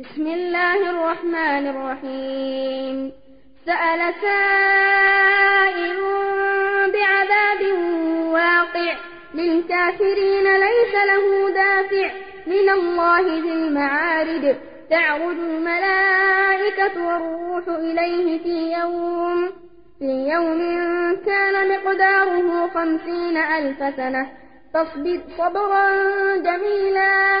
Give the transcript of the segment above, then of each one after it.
بسم الله الرحمن الرحيم. سأل سائل بعذاب واقع للكافرين ليس له دافع من الله ذي المعارج تعرج الملائكة والروح إليه في يوم في يوم كان مقداره خمسين ألف سنة. فاصبر صبرا جميلا.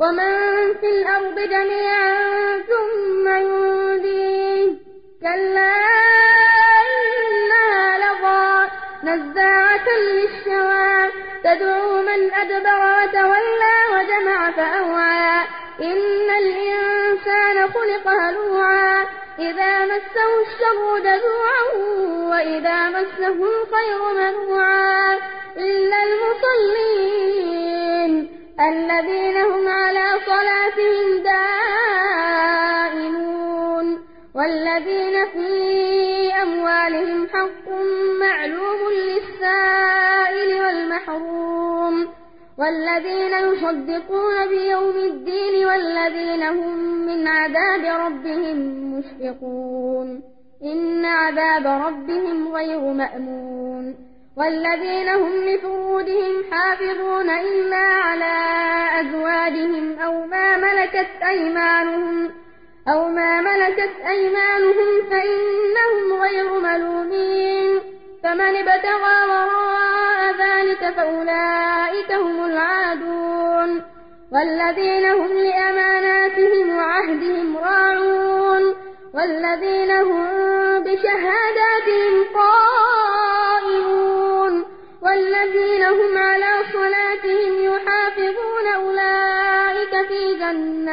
ومن في الأرض جميعا ثم ينجيه كلا إنها لظى نزاعة للشوى تدعو من أدبر وتولى وجمع فأوعى إن الإنسان خلق هلوعا إذا مسه الشر جزوعا وإذا مسه الخير منوعا إلا المصلين الذين هم دائمون والذين في أموالهم حق معلوم للسائل والمحروم والذين يصدقون بيوم الدين والذين هم من عذاب ربهم مشفقون إن عذاب ربهم غير مأمون والذين هم لفروجهم حافظون إلا على أزواجهم أو ما ملكت أيمانهم أو ما ملكت أيمانهم فإنهم غير ملومين. فمن ابتغى وراء ذلك فأولئك هم العادون. والذين هم لأماناتهم وعهدهم راعون. والذين هم بشهاداتهم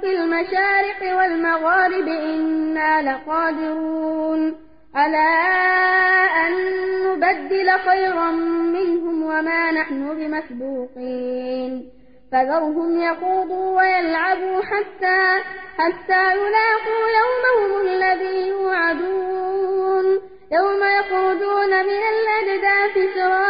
برب المشارق والمغارب إنا لقادرون. على أن نبدل خيرا منهم وما نحن بمسبوقين. فذرهم يخوضوا ويلعبوا حتى حتى يلاقوا يومهم الذي يوعدون. يوم يخرجون من الأجداث سراعا